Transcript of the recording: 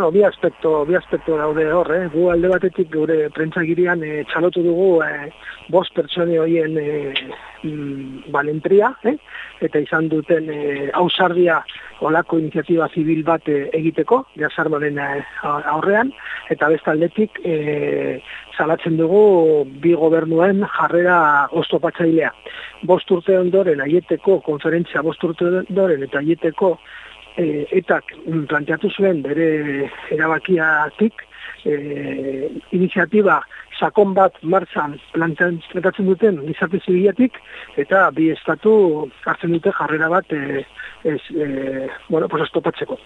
bueno, bi aspekto, bi aspekto daude hor, eh? gu alde batetik gure prentzagirian e, txalotu dugu e, bost pertsone hoien e, mm, balentria, eh? eta izan duten e, ausardia olako iniziatiba zibil bat egiteko, jasarmaren aurrean, eta bestaldetik e, salatzen dugu bi gobernuen jarrera oztopatzailea. Bost urte ondoren, aieteko konferentzia bost urte ondoren, eta aieteko e, etak planteatu zuen bere erabakiatik e, iniziatiba sakon bat martzan planteatzen duten gizarte zibilatik eta bi estatu hartzen dute jarrera bat e, ez, e, bueno, pues estopatzeko.